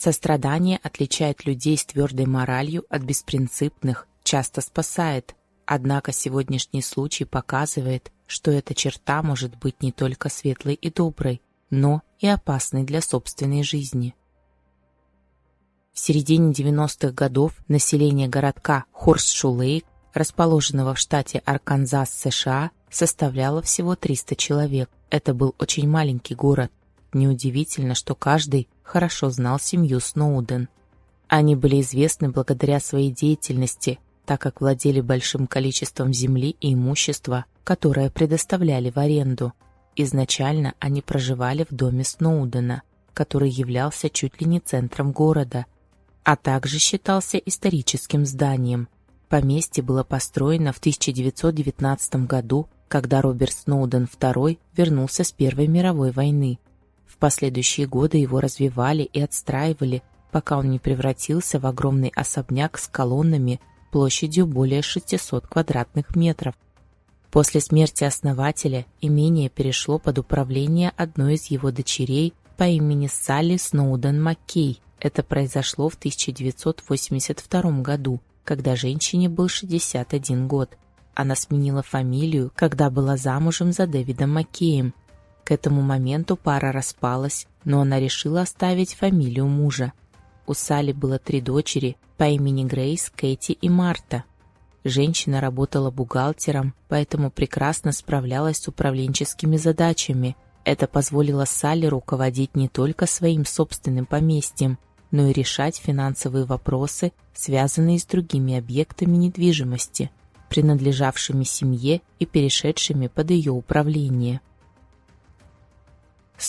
Сострадание отличает людей с твердой моралью от беспринципных, часто спасает. Однако сегодняшний случай показывает, что эта черта может быть не только светлой и доброй, но и опасной для собственной жизни. В середине 90-х годов население городка Хорс-Шулейк, расположенного в штате Арканзас, США, составляло всего 300 человек. Это был очень маленький город. Неудивительно, что каждый хорошо знал семью Сноуден. Они были известны благодаря своей деятельности, так как владели большим количеством земли и имущества, которое предоставляли в аренду. Изначально они проживали в доме Сноудена, который являлся чуть ли не центром города, а также считался историческим зданием. Поместье было построено в 1919 году, когда Роберт Сноуден II вернулся с Первой мировой войны. В последующие годы его развивали и отстраивали, пока он не превратился в огромный особняк с колоннами площадью более 600 квадратных метров. После смерти основателя имение перешло под управление одной из его дочерей по имени Салли Сноуден Маккей – это произошло в 1982 году, когда женщине был 61 год. Она сменила фамилию, когда была замужем за Дэвидом Маккеем. К этому моменту пара распалась, но она решила оставить фамилию мужа. У Салли было три дочери по имени Грейс, Кэти и Марта. Женщина работала бухгалтером, поэтому прекрасно справлялась с управленческими задачами. Это позволило Салли руководить не только своим собственным поместьем, но и решать финансовые вопросы, связанные с другими объектами недвижимости, принадлежавшими семье и перешедшими под ее управление.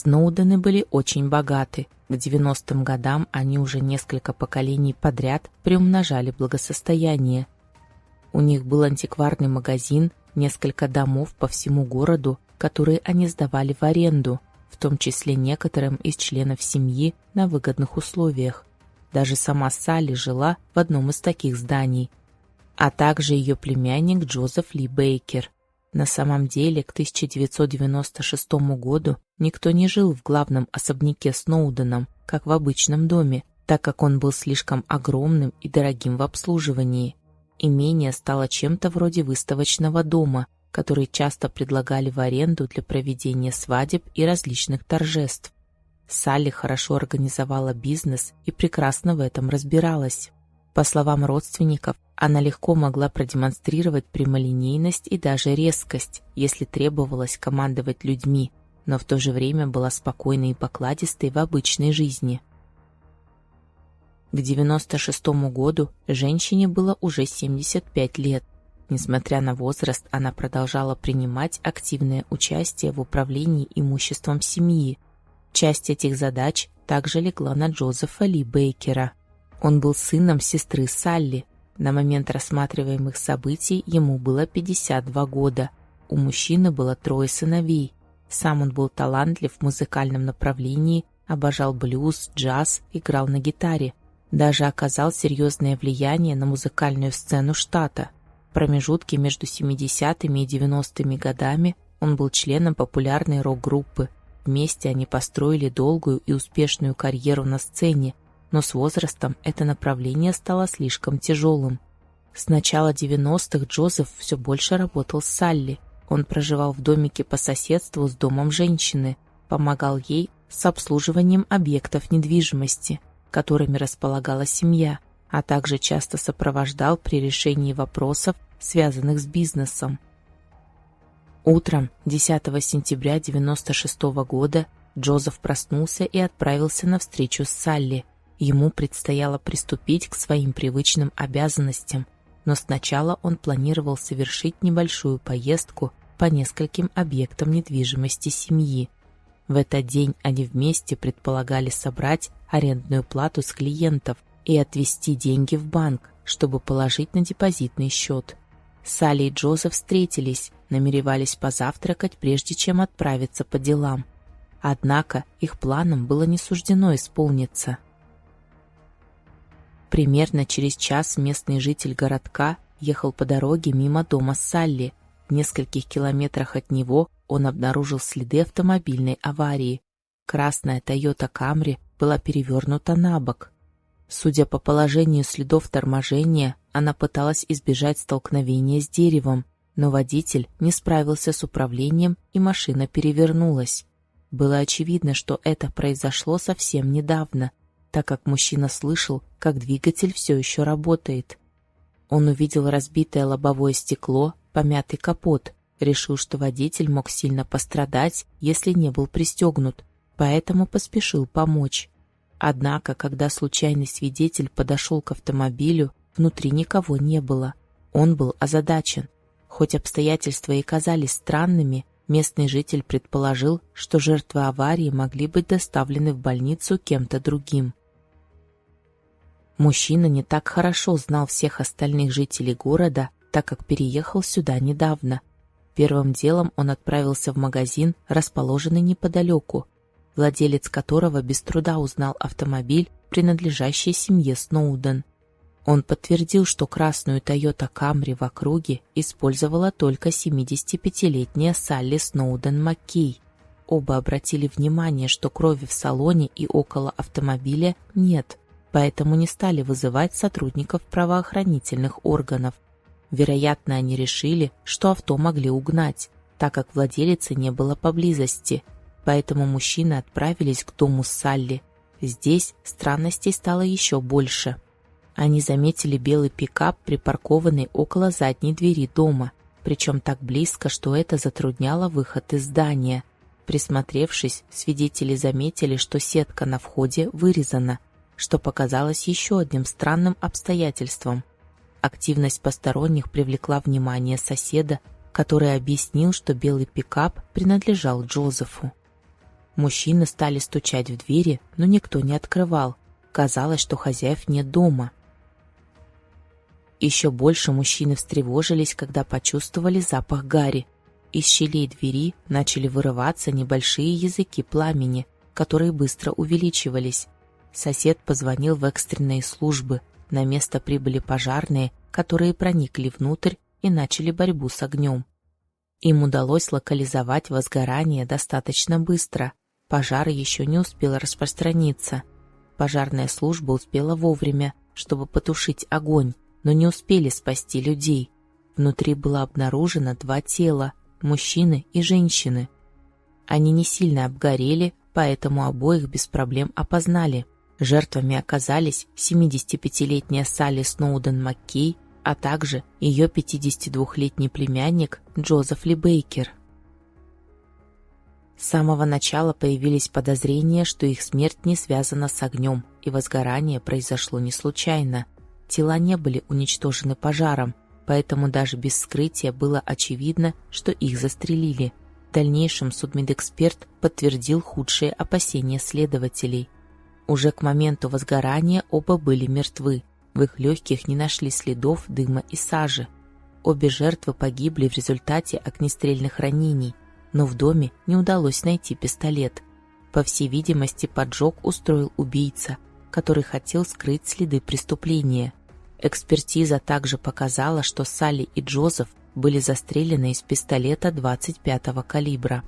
Сноудены были очень богаты. К 90-м годам они уже несколько поколений подряд приумножали благосостояние. У них был антикварный магазин, несколько домов по всему городу, которые они сдавали в аренду – в том числе некоторым из членов семьи на выгодных условиях. Даже сама Салли жила в одном из таких зданий, а также ее племянник Джозеф Ли Бейкер. На самом деле, к 1996 году никто не жил в главном особняке Сноуденом, как в обычном доме, так как он был слишком огромным и дорогим в обслуживании. Имение стало чем-то вроде выставочного дома – которые часто предлагали в аренду для проведения свадеб и различных торжеств. Салли хорошо организовала бизнес и прекрасно в этом разбиралась. По словам родственников, она легко могла продемонстрировать прямолинейность и даже резкость, если требовалось командовать людьми, но в то же время была спокойной и покладистой в обычной жизни. К 96 году женщине было уже 75 лет. Несмотря на возраст, она продолжала принимать активное участие в управлении имуществом семьи. Часть этих задач также легла на Джозефа Ли Бейкера. Он был сыном сестры Салли. На момент рассматриваемых событий ему было 52 года. У мужчины было трое сыновей. Сам он был талантлив в музыкальном направлении, обожал блюз, джаз, играл на гитаре. Даже оказал серьезное влияние на музыкальную сцену штата – промежутке между 70-ми и 90-ми годами он был членом популярной рок-группы. Вместе они построили долгую и успешную карьеру на сцене, но с возрастом это направление стало слишком тяжелым. С начала 90-х Джозеф все больше работал с Салли. Он проживал в домике по соседству с домом женщины, помогал ей с обслуживанием объектов недвижимости, которыми располагала семья – а также часто сопровождал при решении вопросов, связанных с бизнесом. Утром 10 сентября 1996 года Джозеф проснулся и отправился на встречу с Салли. Ему предстояло приступить к своим привычным обязанностям, но сначала он планировал совершить небольшую поездку по нескольким объектам недвижимости семьи. В этот день они вместе предполагали собрать арендную плату с клиентов – и отвести деньги в банк, чтобы положить на депозитный счет. Салли и Джозеф встретились, намеревались позавтракать, прежде чем отправиться по делам. Однако их планам было не суждено исполниться. Примерно через час местный житель городка ехал по дороге мимо дома Салли. В нескольких километрах от него он обнаружил следы автомобильной аварии. Красная Toyota Camry была перевернута на бок. Судя по положению следов торможения, она пыталась избежать столкновения с деревом, но водитель не справился с управлением, и машина перевернулась. Было очевидно, что это произошло совсем недавно, так как мужчина слышал, как двигатель все еще работает. Он увидел разбитое лобовое стекло, помятый капот, решил, что водитель мог сильно пострадать, если не был пристегнут, поэтому поспешил помочь. Однако, когда случайный свидетель подошел к автомобилю, внутри никого не было. Он был озадачен. Хоть обстоятельства и казались странными, местный житель предположил, что жертвы аварии могли быть доставлены в больницу кем-то другим. Мужчина не так хорошо знал всех остальных жителей города, так как переехал сюда недавно. Первым делом он отправился в магазин, расположенный неподалеку, владелец которого без труда узнал автомобиль, принадлежащий семье Сноуден. Он подтвердил, что красную Toyota Camry в округе использовала только 75-летняя Салли Сноуден Маккей. Оба обратили внимание, что крови в салоне и около автомобиля нет, поэтому не стали вызывать сотрудников правоохранительных органов. Вероятно, они решили, что авто могли угнать, так как владелицы не было поблизости, поэтому мужчины отправились к дому Салли. Здесь странностей стало еще больше. Они заметили белый пикап, припаркованный около задней двери дома, причем так близко, что это затрудняло выход из здания. Присмотревшись, свидетели заметили, что сетка на входе вырезана, что показалось еще одним странным обстоятельством. Активность посторонних привлекла внимание соседа, который объяснил, что белый пикап принадлежал Джозефу. Мужчины стали стучать в двери, но никто не открывал. Казалось, что хозяев нет дома. Еще больше мужчины встревожились, когда почувствовали запах гари. Из щелей двери начали вырываться небольшие языки пламени, которые быстро увеличивались. Сосед позвонил в экстренные службы. На место прибыли пожарные, которые проникли внутрь и начали борьбу с огнем. Им удалось локализовать возгорание достаточно быстро. Пожар еще не успел распространиться. Пожарная служба успела вовремя, чтобы потушить огонь, но не успели спасти людей. Внутри было обнаружено два тела – мужчины и женщины. Они не сильно обгорели, поэтому обоих без проблем опознали. Жертвами оказались 75-летняя Салли Сноуден Маккей, а также ее 52-летний племянник Джозеф Ли Бейкер. С самого начала появились подозрения, что их смерть не связана с огнем, и возгорание произошло не случайно – Тела не были уничтожены пожаром, поэтому даже без вскрытия было очевидно, что их застрелили. В дальнейшем судмедэксперт подтвердил худшие опасения следователей. Уже к моменту возгорания оба были мертвы. В их легких не нашли следов дыма и сажи. Обе жертвы погибли в результате огнестрельных ранений, но в доме не удалось найти пистолет. По всей видимости, поджог устроил убийца, который хотел скрыть следы преступления. Экспертиза также показала, что Салли и Джозеф были застрелены из пистолета 25-го калибра.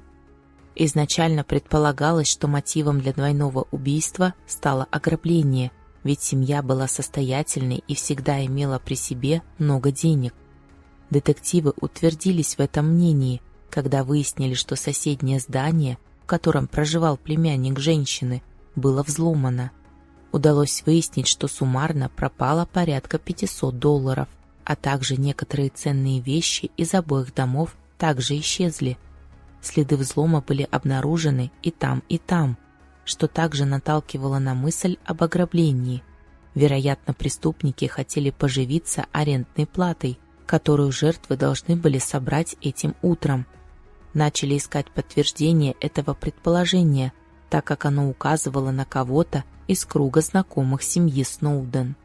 Изначально предполагалось, что мотивом для двойного убийства стало ограбление, ведь семья была состоятельной и всегда имела при себе много денег. Детективы утвердились в этом мнении, когда выяснили, что соседнее здание, в котором проживал племянник женщины, было взломано – Удалось выяснить, что суммарно пропало порядка 500 долларов, а также некоторые ценные вещи из обоих домов также исчезли. Следы взлома были обнаружены и там, и там, что также наталкивало на мысль об ограблении. Вероятно, преступники хотели поживиться арендной платой, которую жертвы должны были собрать этим утром. Начали искать подтверждение этого предположения, так как оно указывало на кого-то, из круга знакомых семьи Сноуден.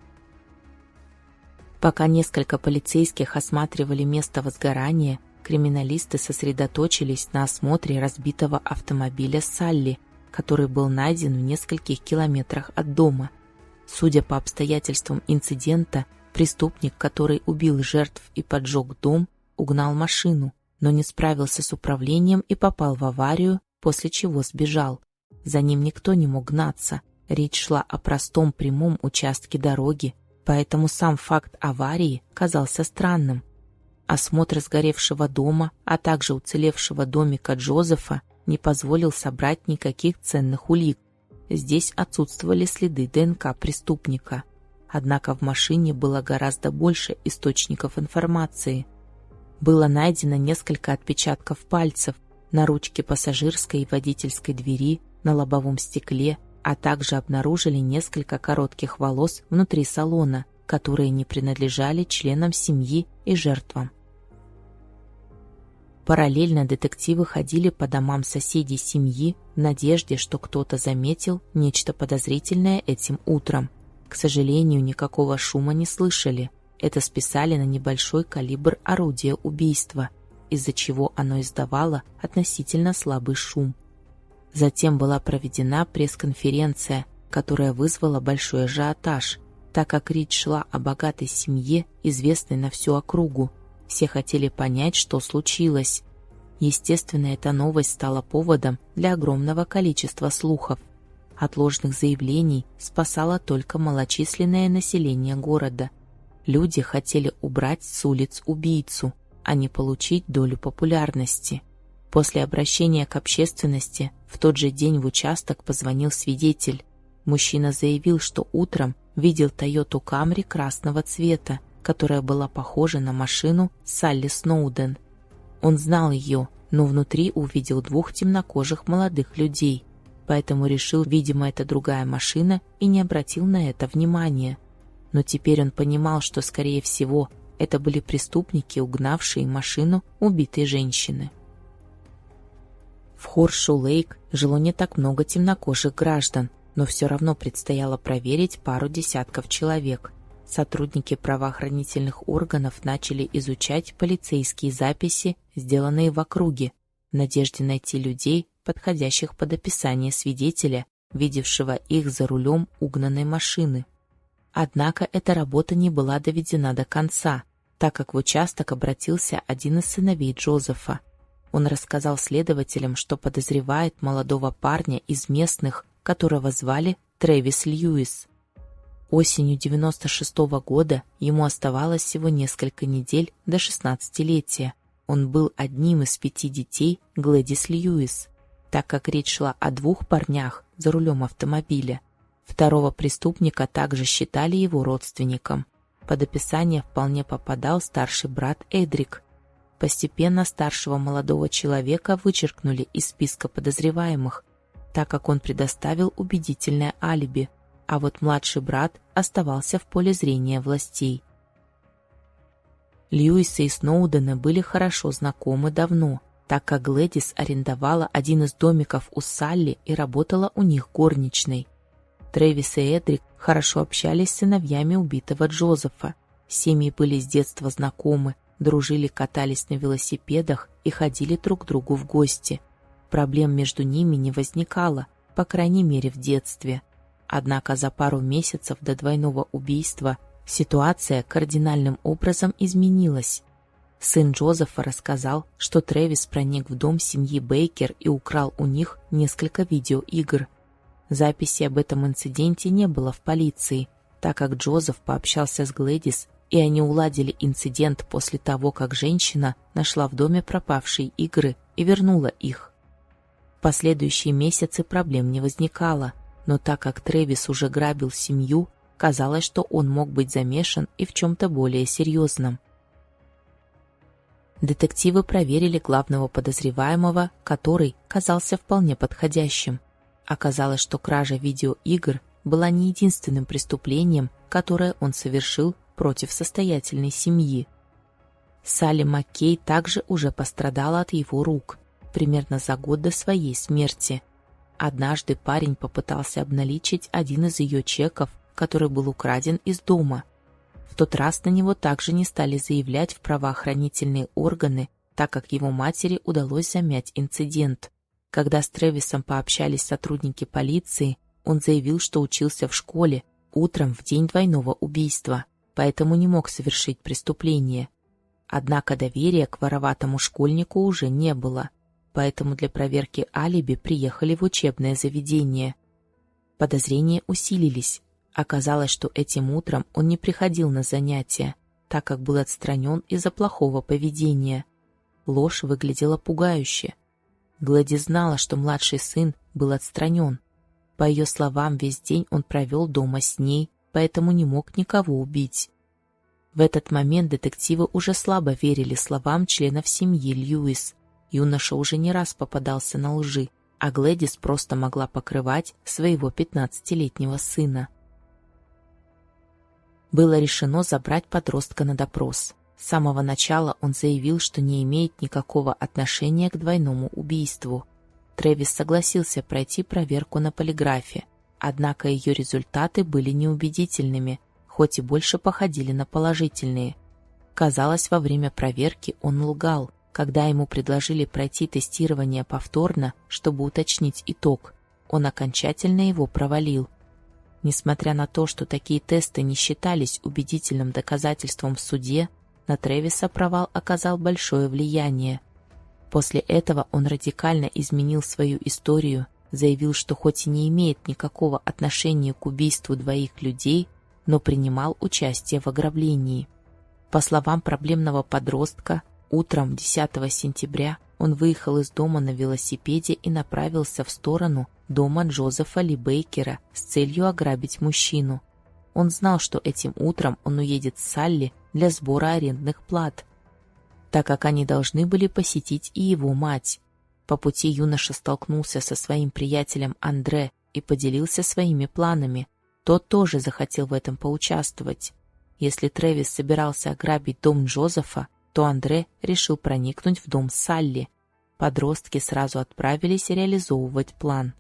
Пока несколько полицейских осматривали место возгорания, криминалисты сосредоточились на осмотре разбитого автомобиля Салли, который был найден в нескольких километрах от дома. Судя по обстоятельствам инцидента, преступник, который убил жертв и поджег дом, угнал машину, но не справился с управлением и попал в аварию, после чего сбежал. За ним никто не мог гнаться, Речь шла о простом прямом участке дороги, поэтому сам факт аварии казался странным. Осмотр сгоревшего дома, а также уцелевшего домика Джозефа не позволил собрать никаких ценных улик. Здесь отсутствовали следы ДНК преступника. Однако в машине было гораздо больше источников информации. Было найдено несколько отпечатков пальцев на ручке пассажирской и водительской двери, на лобовом стекле, а также обнаружили несколько коротких волос внутри салона, которые не принадлежали членам семьи и жертвам. Параллельно детективы ходили по домам соседей семьи в надежде, что кто-то заметил нечто подозрительное этим утром. К сожалению, никакого шума не слышали. Это списали на небольшой калибр орудия убийства, из-за чего оно издавало относительно слабый шум. Затем была проведена пресс-конференция, которая вызвала большой ажиотаж, так как речь шла о богатой семье, известной на всю округу, все хотели понять, что случилось. Естественно, эта новость стала поводом для огромного количества слухов. От ложных заявлений спасало только малочисленное население города. Люди хотели убрать с улиц убийцу, а не получить долю популярности. После обращения к общественности в тот же день в участок позвонил свидетель. Мужчина заявил, что утром видел Тойоту Камри красного цвета которая была похожа на машину Салли Сноуден. Он знал ее, но внутри увидел двух темнокожих молодых людей, поэтому решил, видимо, это другая машина и не обратил на это внимания. Но теперь он понимал, что, скорее всего, это были преступники, угнавшие машину убитой женщины. В Хоршу-Лейк жило не так много темнокожих граждан, но все равно предстояло проверить пару десятков человек сотрудники правоохранительных органов начали изучать полицейские записи, сделанные в округе, в надежде найти людей, подходящих под описание свидетеля, видевшего их за рулем угнанной машины. Однако эта работа не была доведена до конца, так как в участок обратился один из сыновей Джозефа. Он рассказал следователям, что подозревает молодого парня из местных, которого звали Трэвис Льюис. Осенью 96 -го года ему оставалось всего несколько недель до 16-летия. Он был одним из пяти детей Глэдис Льюис, так как речь шла о двух парнях за рулем автомобиля. Второго преступника также считали его родственником. Под описание вполне попадал старший брат Эдрик. Постепенно старшего молодого человека вычеркнули из списка подозреваемых, так как он предоставил убедительное алиби – а вот младший брат оставался в поле зрения властей. Льюиса и Сноудена были хорошо знакомы давно, так как Глэдис арендовала один из домиков у Салли и работала у них горничной. Трэвис и Эдрик хорошо общались с сыновьями убитого Джозефа. Семьи были с детства знакомы, дружили, катались на велосипедах и ходили друг к другу в гости. Проблем между ними не возникало, по крайней мере в детстве. Однако за пару месяцев до двойного убийства ситуация кардинальным образом изменилась. Сын Джозефа рассказал, что Трэвис проник в дом семьи Бейкер и украл у них несколько видеоигр. Записи об этом инциденте не было в полиции, так как Джозеф пообщался с Глэдис, и они уладили инцидент после того, как женщина нашла в доме пропавшие игры и вернула их. В последующие месяцы проблем не возникало – но так как Трэвис уже грабил семью, казалось, что он мог быть замешан и в чем-то более серьезном. Детективы проверили главного подозреваемого, который казался вполне подходящим. Оказалось, что кража видеоигр была не единственным преступлением, которое он совершил против состоятельной семьи. Салли Маккей также уже пострадала от его рук, примерно за год до своей смерти. Однажды парень попытался обналичить один из ее чеков, который был украден из дома. В тот раз на него также не стали заявлять в правоохранительные органы, так как его матери удалось замять инцидент. Когда с Тревисом пообщались сотрудники полиции, он заявил, что учился в школе утром в день двойного убийства, поэтому не мог совершить преступление. Однако доверия к вороватому школьнику уже не было поэтому для проверки алиби приехали в учебное заведение. Подозрения усилились. Оказалось, что этим утром он не приходил на занятия, так как был отстранен из-за плохого поведения. Ложь выглядела пугающе. Глади знала, что младший сын был отстранен. По ее словам, весь день он провел дома с ней, поэтому не мог никого убить. В этот момент детективы уже слабо верили словам членов семьи Льюис. Юноша уже не раз попадался на лжи, а Глэдис просто могла покрывать своего 15-летнего сына. Было решено забрать подростка на допрос. С самого начала он заявил, что не имеет никакого отношения к двойному убийству. Трэвис согласился пройти проверку на полиграфе, однако ее результаты были неубедительными, хоть и больше походили на положительные. Казалось, во время проверки он лгал, когда ему предложили пройти тестирование повторно, чтобы уточнить итог. Он окончательно его провалил. Несмотря на то, что такие тесты не считались убедительным доказательством в суде, на Тревиса провал оказал большое влияние. После этого он радикально изменил свою историю, заявил, что хоть и не имеет никакого отношения к убийству двоих людей, но принимал участие в ограблении. По словам проблемного подростка, утром 10 сентября он выехал из дома на велосипеде и направился в сторону дома Джозефа Ли Бейкера с целью ограбить мужчину. Он знал, что этим утром он уедет с Салли для сбора арендных плат, так как они должны были посетить и его мать. По пути юноша столкнулся со своим приятелем Андре и поделился своими планами. Тот тоже захотел в этом поучаствовать. Если Трэвис собирался ограбить дом Джозефа, то Андре решил проникнуть в дом Салли. Подростки сразу отправились реализовывать план.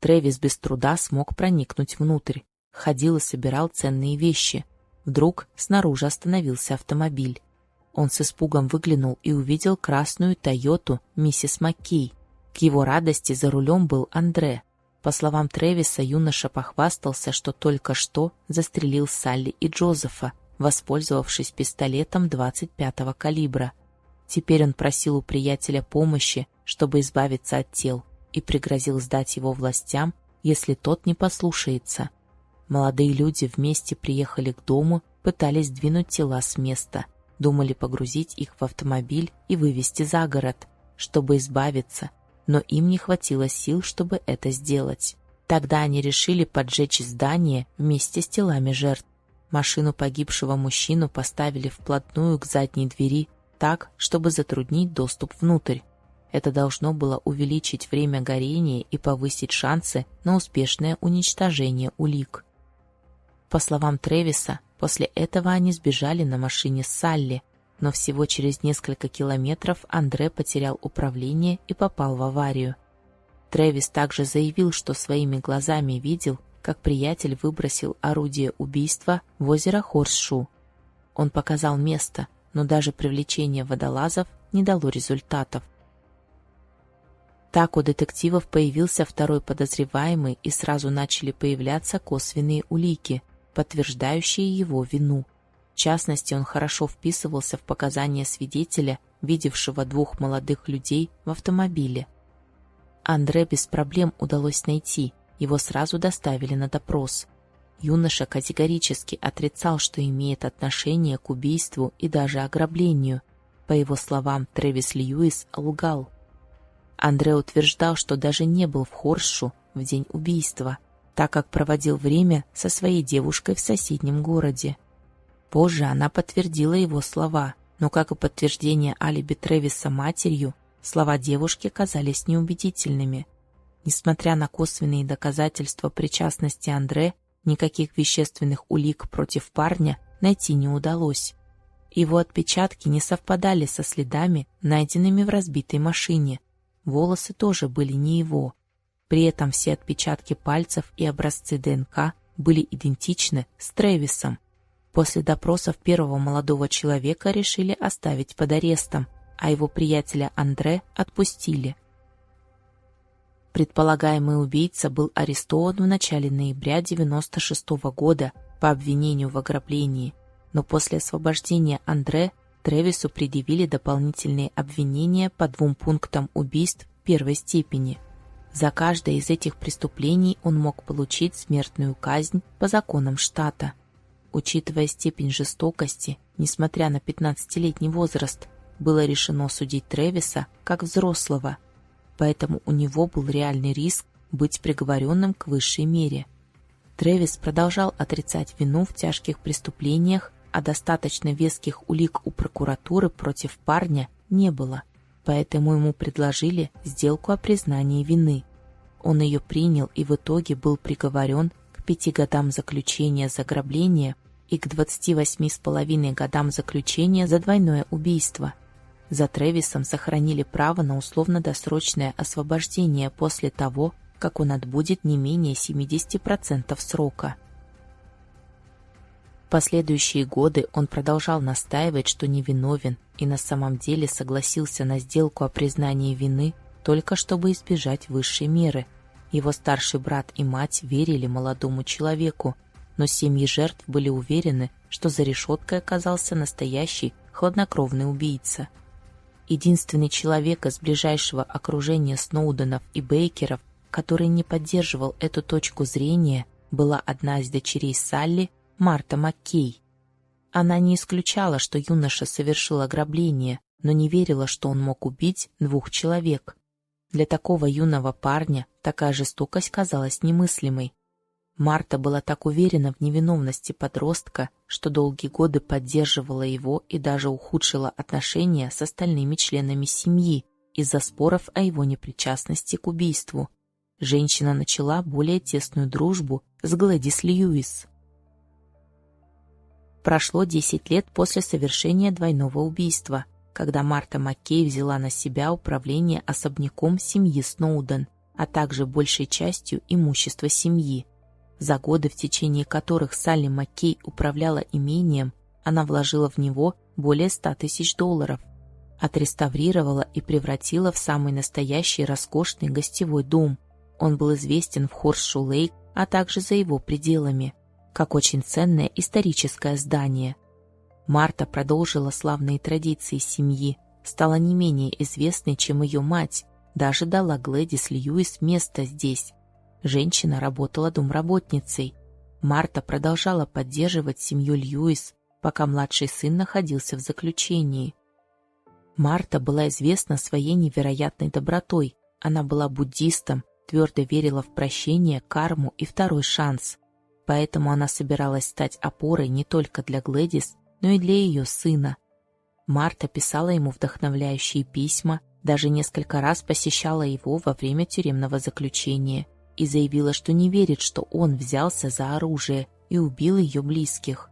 Трэвис без труда смог проникнуть внутрь. Ходил и собирал ценные вещи. Вдруг снаружи остановился автомобиль. Он с испугом выглянул и увидел красную «Тойоту» миссис Маккей. К его радости за рулем был Андре. По словам Трэвиса, юноша похвастался, что только что застрелил Салли и Джозефа, воспользовавшись пистолетом 25-го калибра. Теперь он просил у приятеля помощи, чтобы избавиться от тел и пригрозил сдать его властям, если тот не послушается. Молодые люди вместе приехали к дому, пытались двинуть тела с места, думали погрузить их в автомобиль и вывести за город, чтобы избавиться, но им не хватило сил, чтобы это сделать. Тогда они решили поджечь здание вместе с телами жертв. Машину погибшего мужчину поставили вплотную к задней двери так, чтобы затруднить доступ внутрь. Это должно было увеличить время горения и повысить шансы на успешное уничтожение улик. По словам Тревиса, после этого они сбежали на машине Салли, но всего через несколько километров Андре потерял управление и попал в аварию. Тревис также заявил, что своими глазами видел, как приятель выбросил орудие убийства в озеро Хорсшу. Он показал место, но даже привлечение водолазов не дало результатов. Так у детективов появился второй подозреваемый и сразу начали появляться косвенные улики, подтверждающие его вину. В частности, он хорошо вписывался в показания свидетеля, видевшего двух молодых людей в автомобиле. Андре без проблем удалось найти, его сразу доставили на допрос. Юноша категорически отрицал, что имеет отношение к убийству и даже ограблению. По его словам, Трэвис Льюис лгал. Андре утверждал, что даже не был в Хоршу в день убийства, так как проводил время со своей девушкой в соседнем городе. Позже она подтвердила его слова, но, как и подтверждение алиби Тревиса матерью, слова девушки казались неубедительными. Несмотря на косвенные доказательства причастности Андре, никаких вещественных улик против парня найти не удалось. Его отпечатки не совпадали со следами, найденными в разбитой машине, Волосы тоже были не его. При этом все отпечатки пальцев и образцы ДНК были идентичны с Трэвисом. После допросов первого молодого человека решили оставить под арестом, а его приятеля Андре отпустили. Предполагаемый убийца был арестован в начале ноября 96 -го года по обвинению в ограблении, но после освобождения Андре Тревису предъявили дополнительные обвинения по двум пунктам убийств первой степени. За каждое из этих преступлений он мог получить смертную казнь по законам штата. Учитывая степень жестокости, несмотря на 15-летний возраст, было решено судить Тревиса как взрослого, поэтому у него был реальный риск быть приговоренным к высшей мере. Тревис продолжал отрицать вину в тяжких преступлениях, а достаточно веских улик у прокуратуры против парня не было поэтому ему предложили сделку о признании вины. Он ее принял и в итоге был приговорен к пяти годам заключения за ограбление и к 28,5 годам заключения за двойное убийство. За Тревисом сохранили право на условно-досрочное освобождение после того, как он отбудет не менее 70% срока последующие годы он продолжал настаивать, что невиновен, и на самом деле согласился на сделку о признании вины только чтобы избежать высшей меры. Его старший брат и мать верили молодому человеку, но семьи жертв были уверены, что за решеткой оказался настоящий хладнокровный убийца. Единственный человек из ближайшего окружения Сноуденов и Бейкеров, который не поддерживал эту точку зрения, была одна из дочерей Салли, Марта Маккей. Она не исключала, что юноша совершил ограбление, но не верила, что он мог убить двух человек. Для такого юного парня такая жестокость казалась немыслимой. Марта была так уверена в невиновности подростка, что долгие годы поддерживала его и даже ухудшила отношения с остальными членами семьи из-за споров о его непричастности к убийству. Женщина начала более тесную дружбу с Глэдис Льюис. Прошло 10 лет после совершения двойного убийства, когда Марта Маккей взяла на себя управление особняком семьи Сноуден, а также большей частью имущества семьи. За годы, в течение которых Салли Маккей управляла имением, она вложила в него более 100 тысяч долларов, отреставрировала и превратила в самый настоящий роскошный гостевой дом. Он был известен в Хорсшу-Лейк, а также за его пределами как очень ценное историческое здание. Марта продолжила славные традиции семьи, стала не менее известной, чем ее мать, даже дала Глэдис Льюис место здесь. Женщина работала домработницей. Марта продолжала поддерживать семью Льюис, пока младший сын находился в заключении. Марта была известна своей невероятной добротой. Она была буддистом, твердо верила в прощение, карму и второй шанс поэтому она собиралась стать опорой не только для Глэдис, но и для ее сына. Марта писала ему вдохновляющие письма, даже несколько раз посещала его во время тюремного заключения и заявила, что не верит, что он взялся за оружие и убил ее близких.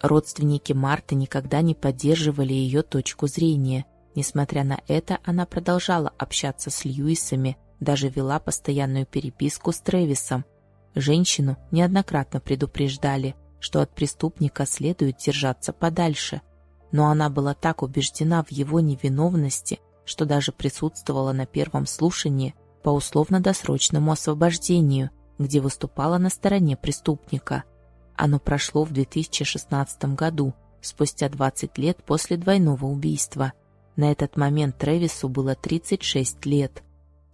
Родственники Марты никогда не поддерживали ее точку зрения. Несмотря на это, она продолжала общаться с Льюисами, даже вела постоянную переписку с Трэвисом, Женщину неоднократно предупреждали, что от преступника следует держаться подальше, но она была так убеждена в его невиновности, что даже присутствовала на первом слушании по условно-досрочному освобождению, где выступала на стороне преступника. Оно прошло в 2016 году, спустя 20 лет после двойного убийства. На этот момент Трэвису было 36 лет.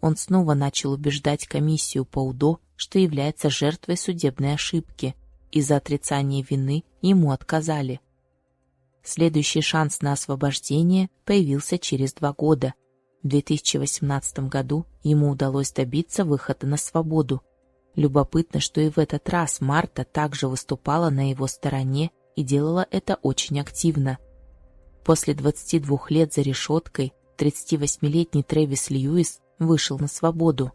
Он снова начал убеждать комиссию по УДО, что является жертвой судебной ошибки. Из-за отрицания вины ему отказали. Следующий шанс на освобождение появился через два года. В 2018 году ему удалось добиться выхода на свободу. Любопытно, что и в этот раз Марта также выступала на его стороне и делала это очень активно. После 22 лет за решеткой 38-летний Трэвис Льюис вышел на свободу.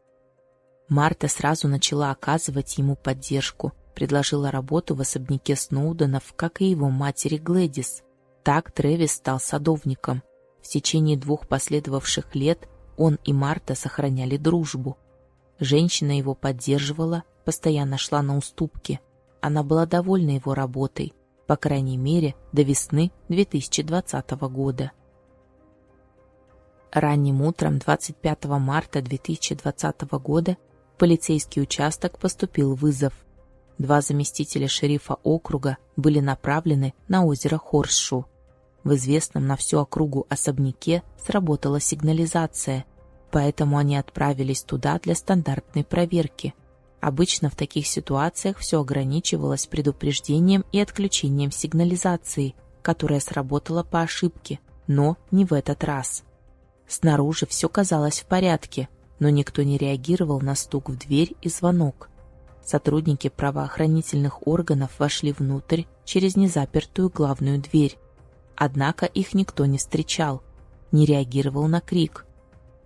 Марта сразу начала оказывать ему поддержку, предложила работу в особняке Сноуденов, как и его матери Глэдис. Так Трэвис стал садовником. В течение двух последовавших лет он и Марта сохраняли дружбу. Женщина его поддерживала, постоянно шла на уступки. Она была довольна его работой, по крайней мере, до весны 2020 года. Ранним утром 25 марта 2020 года полицейский участок поступил вызов. Два заместителя шерифа округа были направлены на озеро Хорсшу. В известном на всю округу особняке сработала сигнализация. поэтому они отправились туда для стандартной проверки. Обычно в таких ситуациях все ограничивалось предупреждением и отключением сигнализации, которая сработала по ошибке, но не в этот раз. Снаружи все казалось в порядке, но никто не реагировал на стук в дверь и звонок. Сотрудники правоохранительных органов вошли внутрь через незапертую главную дверь. Однако их никто не встречал, не реагировал на крик.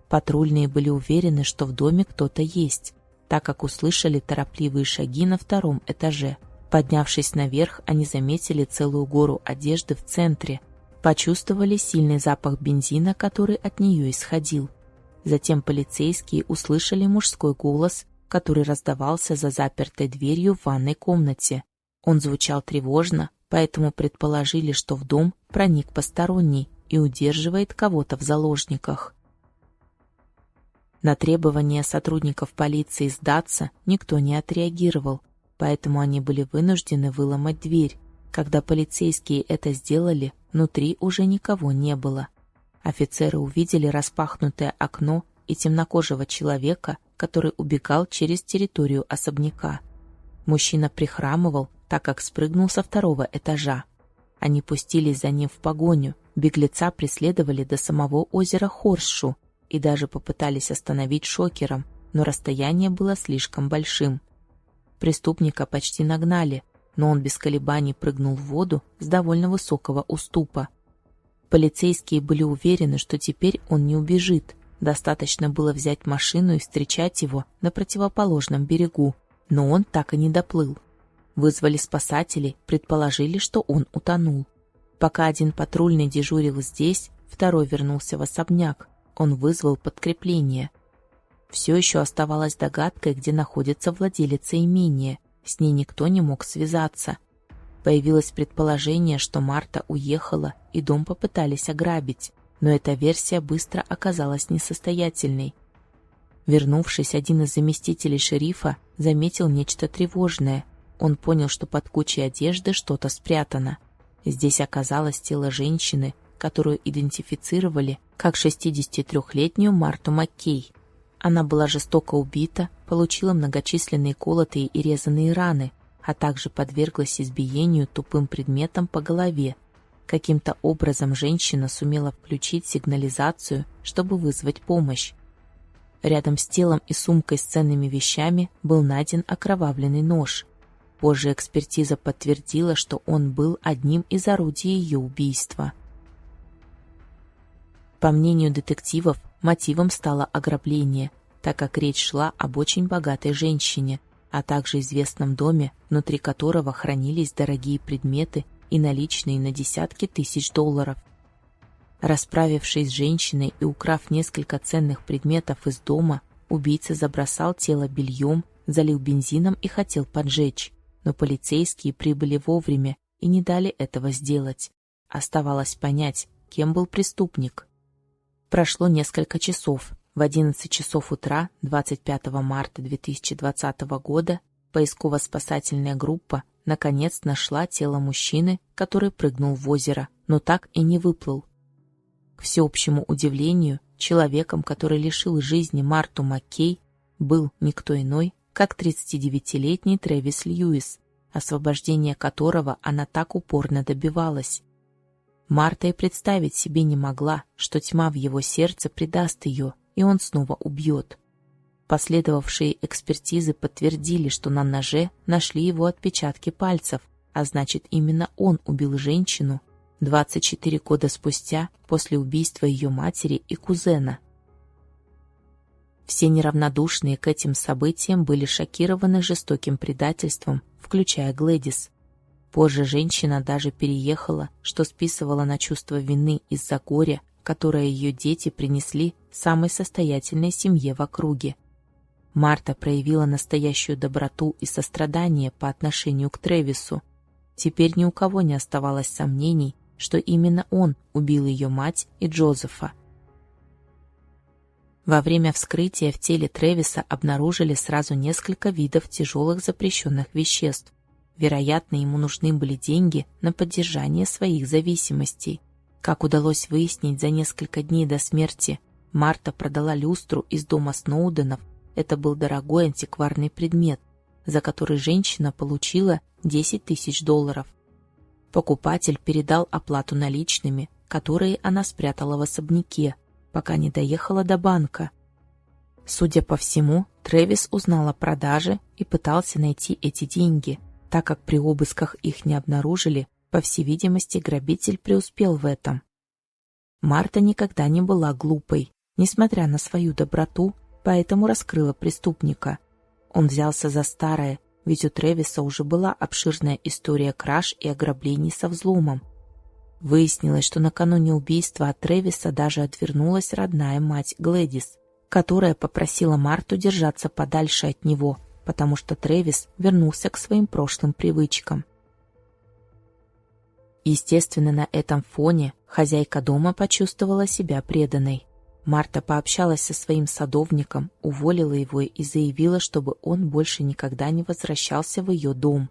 Патрульные были уверены, что в доме кто-то есть, так как услышали торопливые шаги на втором этаже. Поднявшись наверх, они заметили целую гору одежды в центре, почувствовали сильный запах бензина, который от нее исходил. Затем полицейские услышали мужской голос, который раздавался за запертой дверью в ванной комнате. Он звучал тревожно, поэтому предположили, что в дом проник посторонний и удерживает кого-то в заложниках. На требования сотрудников полиции сдаться никто не отреагировал, поэтому они были вынуждены выломать дверь. Когда полицейские это сделали, внутри уже никого не было. Офицеры увидели распахнутое окно и темнокожего человека, который убегал через территорию особняка. Мужчина прихрамывал, так как спрыгнул со второго этажа. Они пустились за ним в погоню, беглеца преследовали до самого озера Хоршу и даже попытались остановить шокером, но расстояние было слишком большим. Преступника почти нагнали, но он без колебаний прыгнул в воду с довольно высокого уступа. Полицейские были уверены, что теперь он не убежит. Достаточно было взять машину и встречать его на противоположном берегу, но он так и не доплыл. Вызвали спасателей, предположили, что он утонул. Пока один патрульный дежурил здесь, второй вернулся в особняк. Он вызвал подкрепление. Все еще оставалась догадкой, где находится владелица имения. С ней никто не мог связаться. Появилось предположение, что Марта уехала и дом попытались ограбить, но эта версия быстро оказалась несостоятельной. Вернувшись, один из заместителей шерифа заметил нечто тревожное. Он понял, что под кучей одежды что-то спрятано. Здесь оказалось тело женщины, которую идентифицировали как 63-летнюю Марту Маккей. Она была жестоко убита, получила многочисленные колотые и резанные раны, а также подверглась избиению тупым предметом по голове. Каким-то образом женщина сумела включить сигнализацию, чтобы вызвать помощь. Рядом с телом и сумкой с ценными вещами был найден окровавленный нож. Позже экспертиза подтвердила, что он был одним из орудий ее убийства. По мнению детективов, мотивом стало ограбление, так как речь шла об очень богатой женщине, а также известном доме, внутри которого хранились дорогие предметы и наличные на десятки тысяч долларов. Расправившись с женщиной и украв несколько ценных предметов из дома, убийца забросал тело бельем, залил бензином и хотел поджечь но полицейские прибыли вовремя и не дали этого сделать. Оставалось понять, кем был преступник. Прошло несколько часов. В 11 часов утра 25 марта 2020 года поисково-спасательная группа наконец нашла тело мужчины, который прыгнул в озеро, но так и не выплыл. К всеобщему удивлению, человеком, который лишил жизни Марту Маккей, был никто иной, как 39-летний Трэвис Льюис, освобождение которого она так упорно добивалась. Марта и представить себе не могла, что тьма в его сердце предаст ее, и он снова убьет. Последовавшие экспертизы подтвердили, что на ноже нашли его отпечатки пальцев, а значит именно он убил женщину 24 года спустя после убийства ее матери и кузена – все неравнодушные к этим событиям были шокированы жестоким предательством, включая Глэдис. Позже женщина даже переехала, что списывала на чувство вины из-за горя, которое ее дети принесли самой состоятельной семье в округе. Марта проявила настоящую доброту и сострадание по отношению к Тревису. Теперь ни у кого не оставалось сомнений, что именно он убил ее мать и Джозефа. Во время вскрытия в теле Тревиса обнаружили сразу несколько видов тяжелых запрещенных веществ. Вероятно, ему нужны были деньги на поддержание своих зависимостей. Как удалось выяснить за несколько дней до смерти, Марта продала люстру из дома Сноуденов. Это был дорогой антикварный предмет, за который женщина получила 10 тысяч долларов. Покупатель передал оплату наличными, которые она спрятала в особняке, пока не доехала до банка. Судя по всему, Трэвис узнал о продаже и пытался найти эти деньги. Так как при обысках их не обнаружили, по всей видимости, грабитель преуспел в этом. Марта никогда не была глупой, несмотря на свою доброту, поэтому раскрыла преступника. Он взялся за старое, ведь у Тревиса уже была обширная история краж и ограблений со взломом. Выяснилось, что накануне убийства от Тревиса даже отвернулась родная мать Глэдис, которая попросила Марту держаться подальше от него, потому что Тревис вернулся к своим прошлым привычкам. Естественно, на этом фоне хозяйка дома почувствовала себя преданной. Марта пообщалась со своим садовником, уволила его и заявила, чтобы он больше никогда не возвращался в ее дом.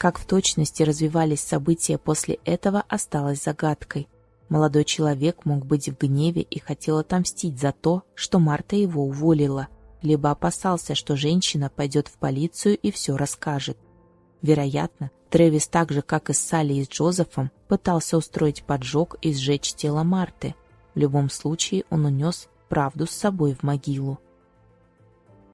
Как в точности развивались события после этого, осталось загадкой. Молодой человек мог быть в гневе и хотел отомстить за то, что Марта его уволила, либо опасался, что женщина пойдет в полицию и все расскажет. Вероятно, Трэвис так же, как и с Салли и с Джозефом, пытался устроить поджог и сжечь тело Марты. В любом случае он унес правду с собой в могилу.